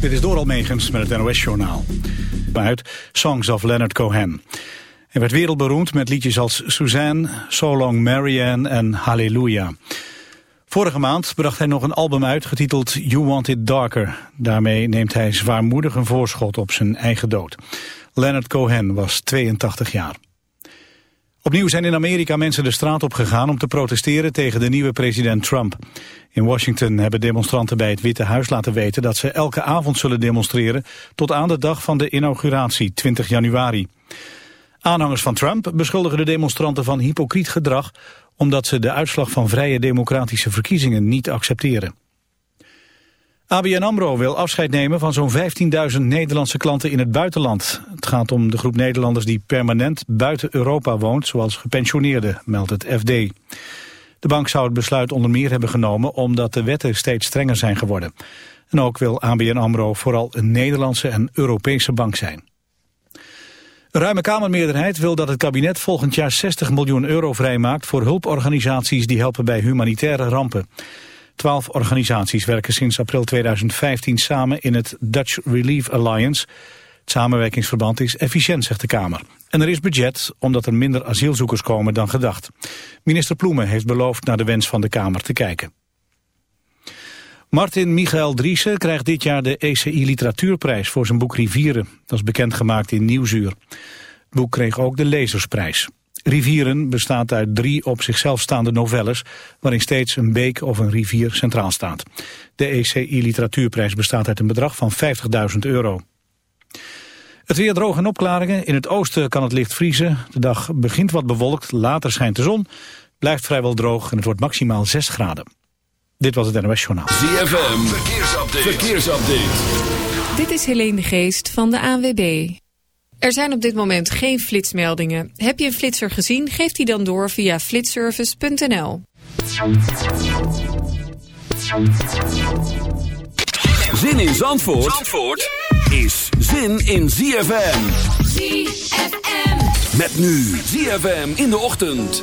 Dit is door Almegens met het NOS-journaal. Uit Songs of Leonard Cohen. Hij werd wereldberoemd met liedjes als Suzanne, So Long Marianne en Hallelujah. Vorige maand bracht hij nog een album uit getiteld You Want It Darker. Daarmee neemt hij zwaarmoedig een voorschot op zijn eigen dood. Leonard Cohen was 82 jaar. Opnieuw zijn in Amerika mensen de straat op gegaan om te protesteren tegen de nieuwe president Trump. In Washington hebben demonstranten bij het Witte Huis laten weten dat ze elke avond zullen demonstreren tot aan de dag van de inauguratie, 20 januari. Aanhangers van Trump beschuldigen de demonstranten van hypocriet gedrag omdat ze de uitslag van vrije democratische verkiezingen niet accepteren. ABN AMRO wil afscheid nemen van zo'n 15.000 Nederlandse klanten in het buitenland. Het gaat om de groep Nederlanders die permanent buiten Europa woont, zoals gepensioneerden, meldt het FD. De bank zou het besluit onder meer hebben genomen omdat de wetten steeds strenger zijn geworden. En ook wil ABN AMRO vooral een Nederlandse en Europese bank zijn. Een ruime Kamermeerderheid wil dat het kabinet volgend jaar 60 miljoen euro vrijmaakt voor hulporganisaties die helpen bij humanitaire rampen. Twaalf organisaties werken sinds april 2015 samen in het Dutch Relief Alliance. Het samenwerkingsverband is efficiënt, zegt de Kamer. En er is budget, omdat er minder asielzoekers komen dan gedacht. Minister Ploemen heeft beloofd naar de wens van de Kamer te kijken. Martin Michael Driessen krijgt dit jaar de ECI Literatuurprijs voor zijn boek Rivieren. Dat is bekendgemaakt in Nieuwsuur. Het boek kreeg ook de Lezersprijs. Rivieren bestaat uit drie op zichzelf staande novelles... waarin steeds een beek of een rivier centraal staat. De ECI Literatuurprijs bestaat uit een bedrag van 50.000 euro. Het weer droog en opklaringen. In het oosten kan het licht vriezen. De dag begint wat bewolkt, later schijnt de zon. Blijft vrijwel droog en het wordt maximaal 6 graden. Dit was het NOS Journaal. ZFM, verkeersupdate. verkeersupdate. Dit is Helene de Geest van de ANWB. Er zijn op dit moment geen flitsmeldingen. Heb je een flitser gezien? Geef die dan door via flitservice.nl. Zin in Zandvoort, Zandvoort is zin in ZFM. ZFM. Met nu ZFM in de ochtend.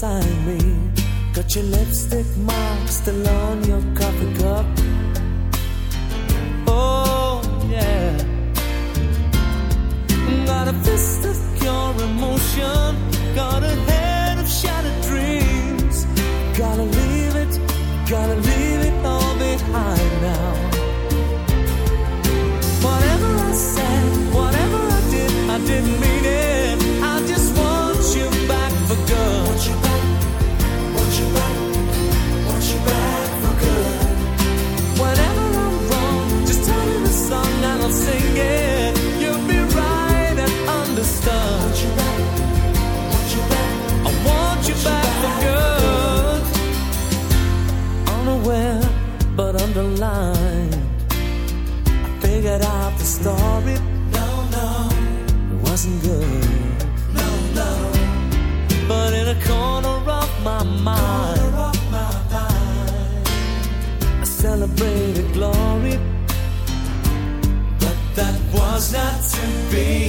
Got your lipstick mark still on your coffee not to be.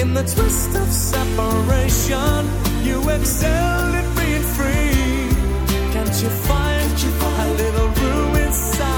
In the twist of separation, you excel at being free. Can't you find, Can't you find a little room inside?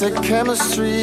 The chemistry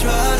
trust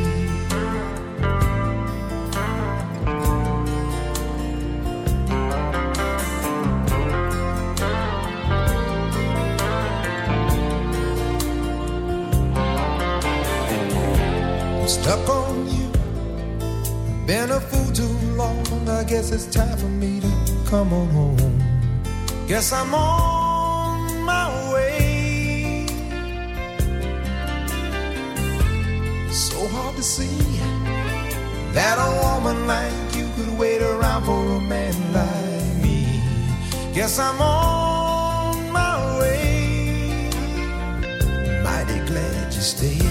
Guess I'm on my way. So hard to see that a woman like you could wait around for a man like me. Guess I'm on my way. Mighty glad you stayed.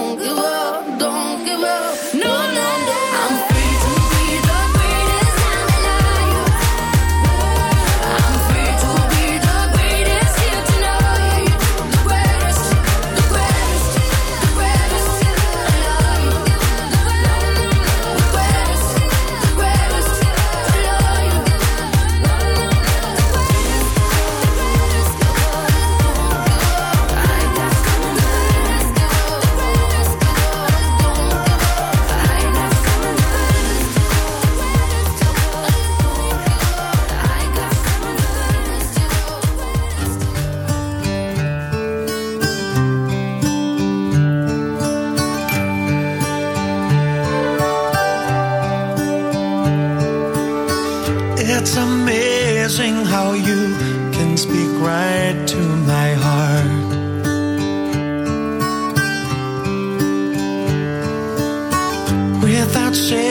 not say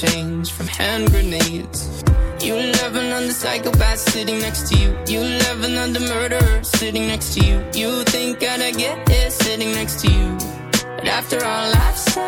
change from hand grenades. You'll have another psychopath sitting next to you. You'll have another murderer sitting next to you. You think I'd get it sitting next to you. But after all I've said,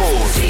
Zandvoort.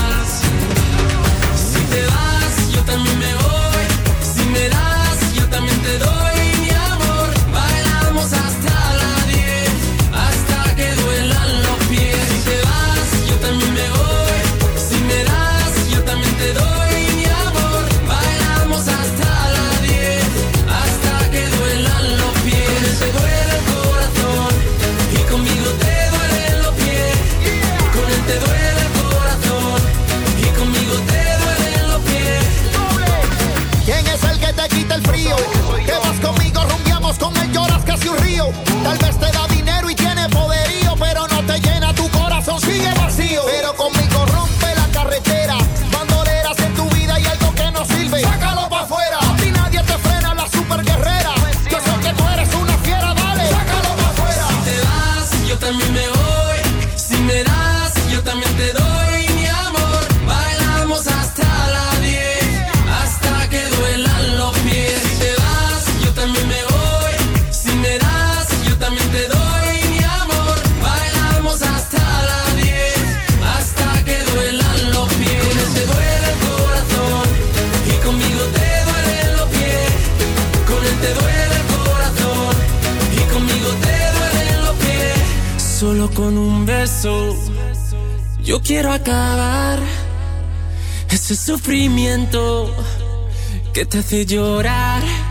que te hace llorar.